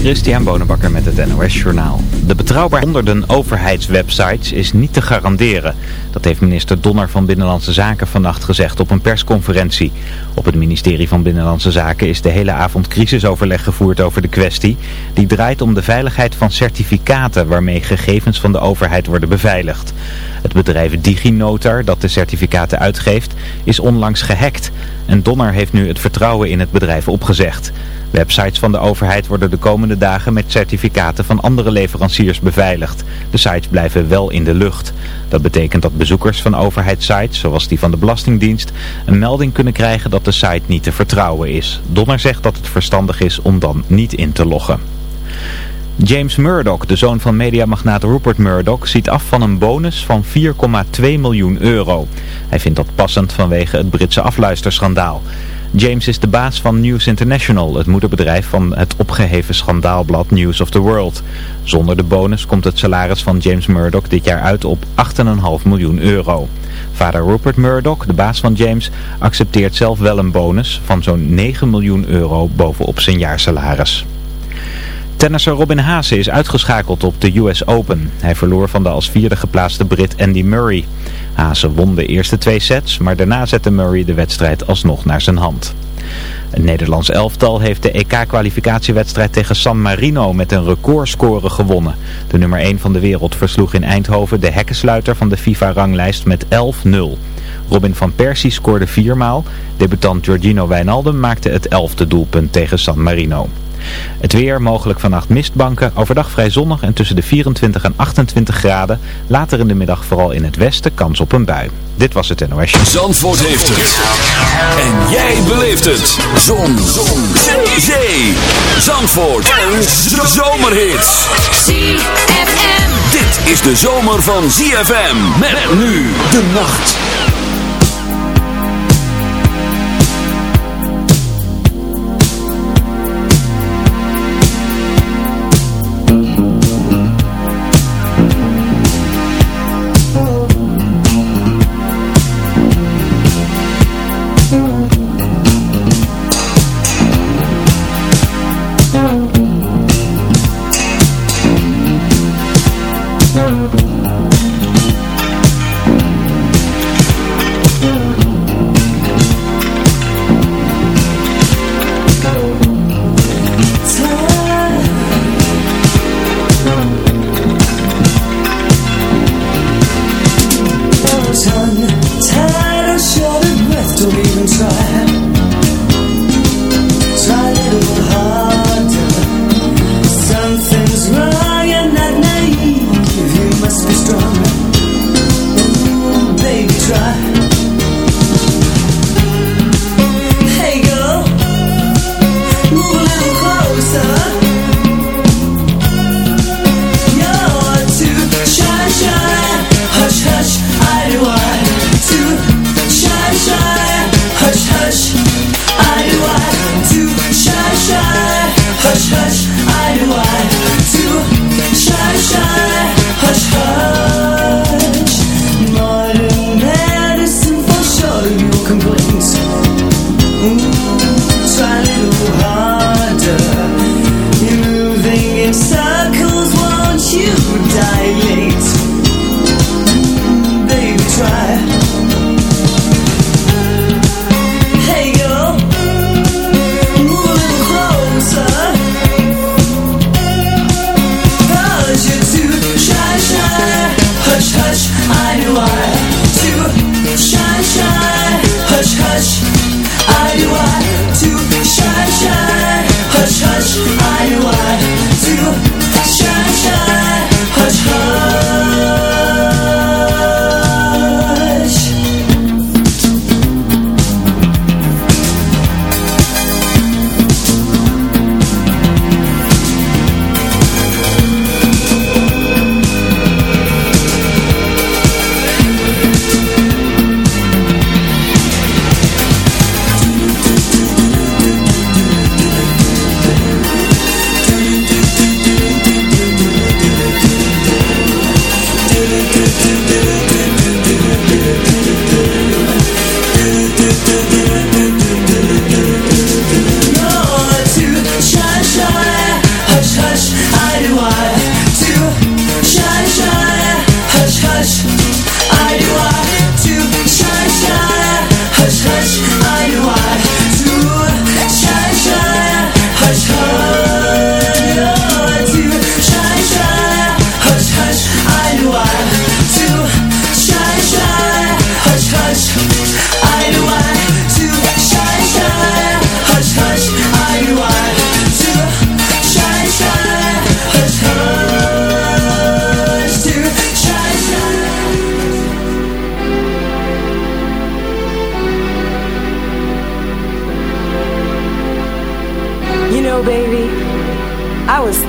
Christian Bonenbakker met het NOS Journaal. De betrouwbaarheid honderden overheidswebsites is niet te garanderen. Dat heeft minister Donner van Binnenlandse Zaken vannacht gezegd op een persconferentie. Op het ministerie van Binnenlandse Zaken is de hele avond crisisoverleg gevoerd over de kwestie. Die draait om de veiligheid van certificaten waarmee gegevens van de overheid worden beveiligd. Het bedrijf DigiNotar, dat de certificaten uitgeeft, is onlangs gehackt. En Donner heeft nu het vertrouwen in het bedrijf opgezegd. Websites van de overheid worden de komende dagen met certificaten van andere leveranciers beveiligd. De sites blijven wel in de lucht. Dat betekent dat bezoekers van overheidssites, zoals die van de Belastingdienst, een melding kunnen krijgen dat de site niet te vertrouwen is. Donner zegt dat het verstandig is om dan niet in te loggen. James Murdoch, de zoon van mediamagnaat Rupert Murdoch, ziet af van een bonus van 4,2 miljoen euro. Hij vindt dat passend vanwege het Britse afluisterschandaal. James is de baas van News International, het moederbedrijf van het opgeheven schandaalblad News of the World. Zonder de bonus komt het salaris van James Murdoch dit jaar uit op 8,5 miljoen euro. Vader Rupert Murdoch, de baas van James, accepteert zelf wel een bonus van zo'n 9 miljoen euro bovenop zijn jaarsalaris. Tennisser Robin Haase is uitgeschakeld op de US Open. Hij verloor van de als vierde geplaatste Brit Andy Murray. Haase won de eerste twee sets, maar daarna zette Murray de wedstrijd alsnog naar zijn hand. Het Nederlands elftal heeft de EK-kwalificatiewedstrijd tegen San Marino met een recordscore gewonnen. De nummer 1 van de wereld versloeg in Eindhoven de hekkensluiter van de FIFA-ranglijst met 11-0. Robin van Persie scoorde viermaal. Debutant Giorgino Wijnaldum maakte het elfde doelpunt tegen San Marino. Het weer, mogelijk vannacht mistbanken, overdag vrij zonnig en tussen de 24 en 28 graden. Later in de middag vooral in het westen kans op een bui. Dit was het NOS. Zandvoort heeft het. En jij beleeft het. Zon. Zon. Zee. Zee. Zandvoort. Een zomerhit. ZFM. Dit is de zomer van ZFM. Met nu de nacht.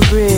the bridge.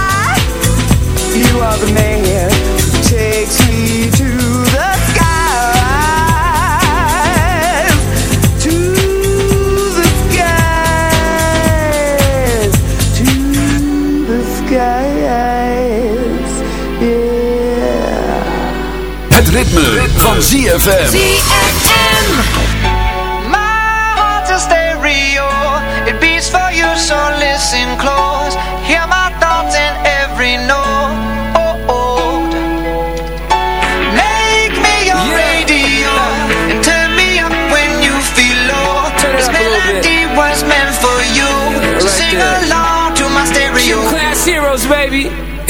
ZFM. ZFM. My heart's a stereo. It beats for you, so listen close.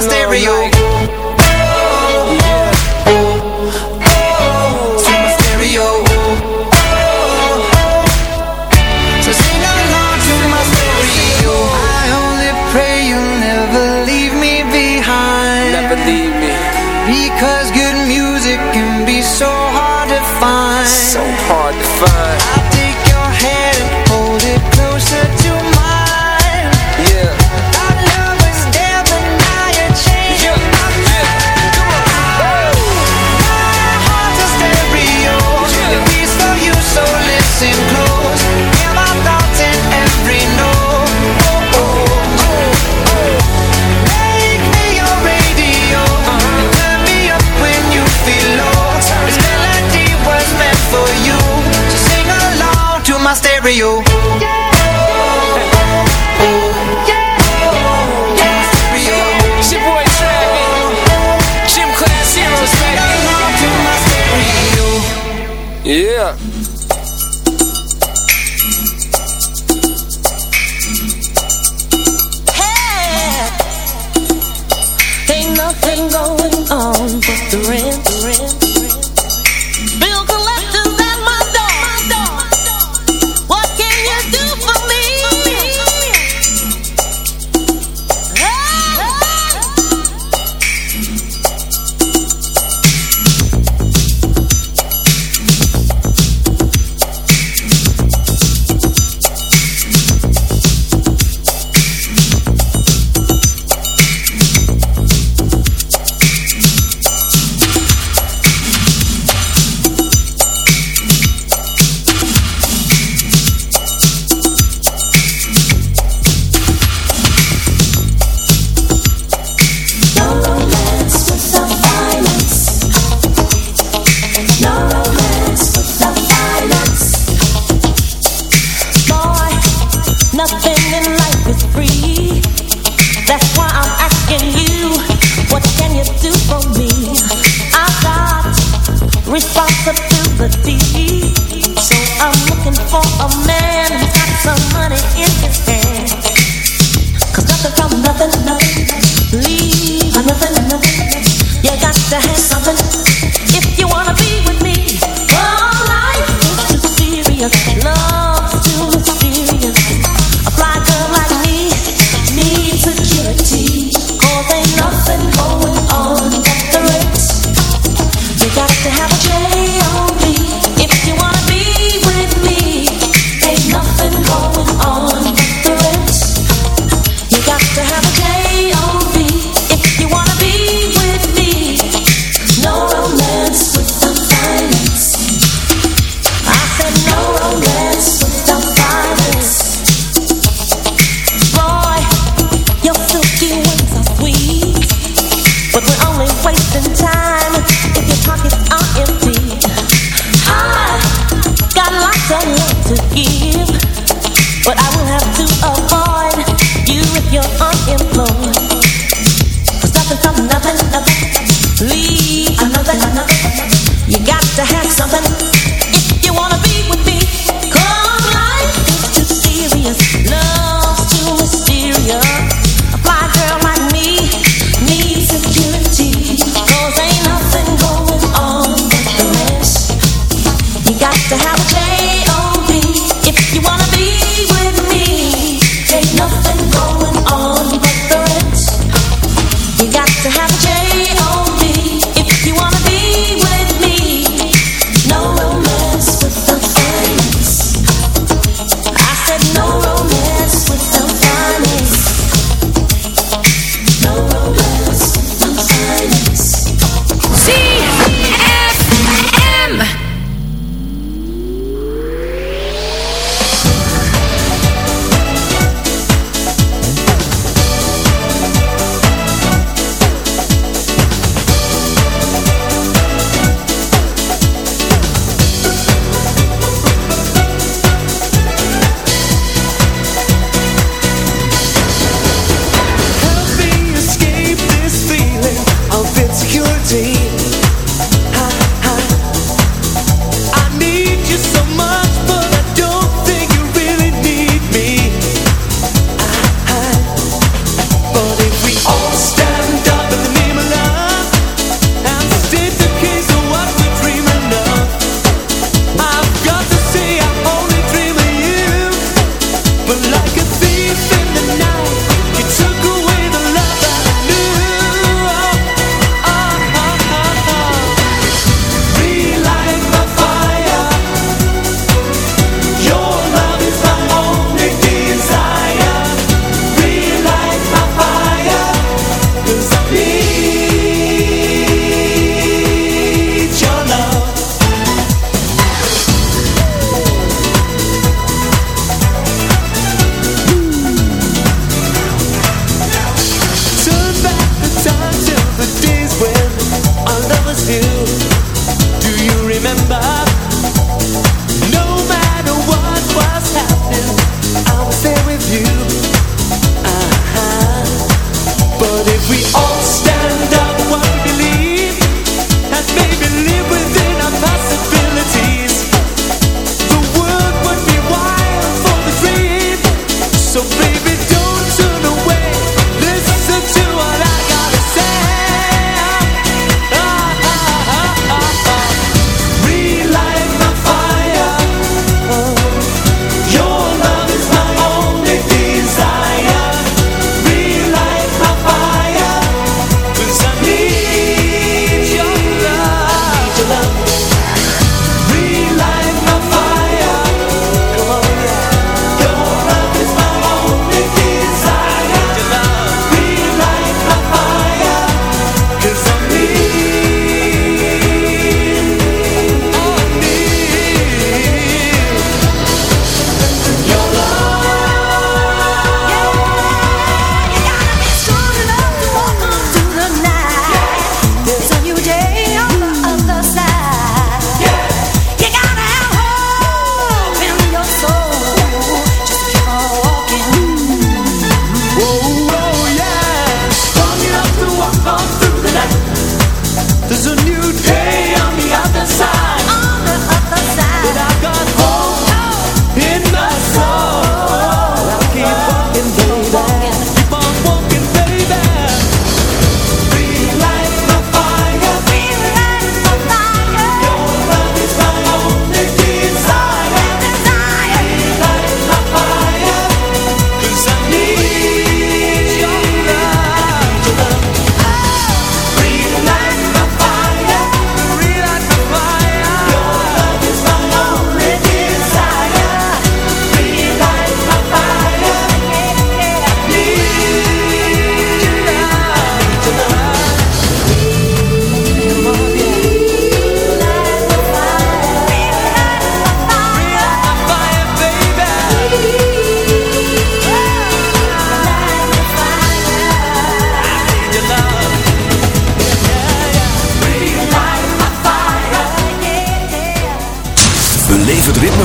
stereo. you. sympathy.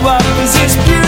Well, and we